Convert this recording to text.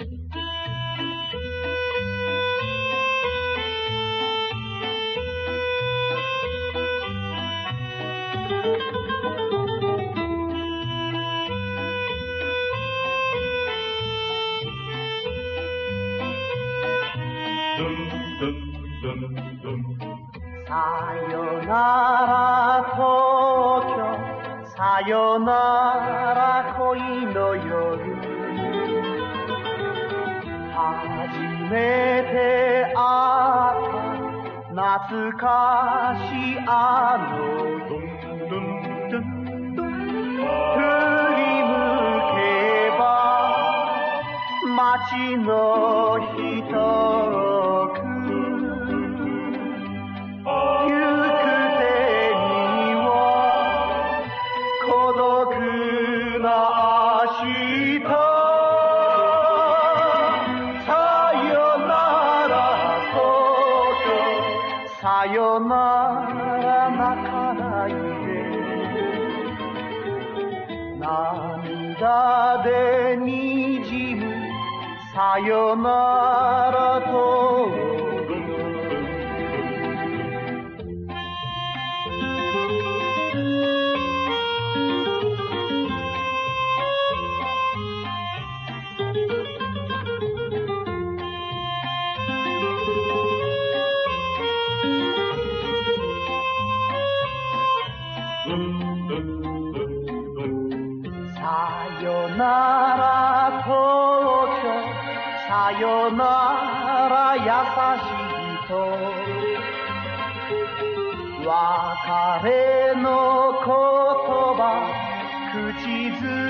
さよなら東京。さよなら恋の夜。めてあった。懐かしいあの日振り向けば街の人くさよなら泣かないで涙でにじむさよならさよなら東京。さよなら優しい人。別れの言葉口づけ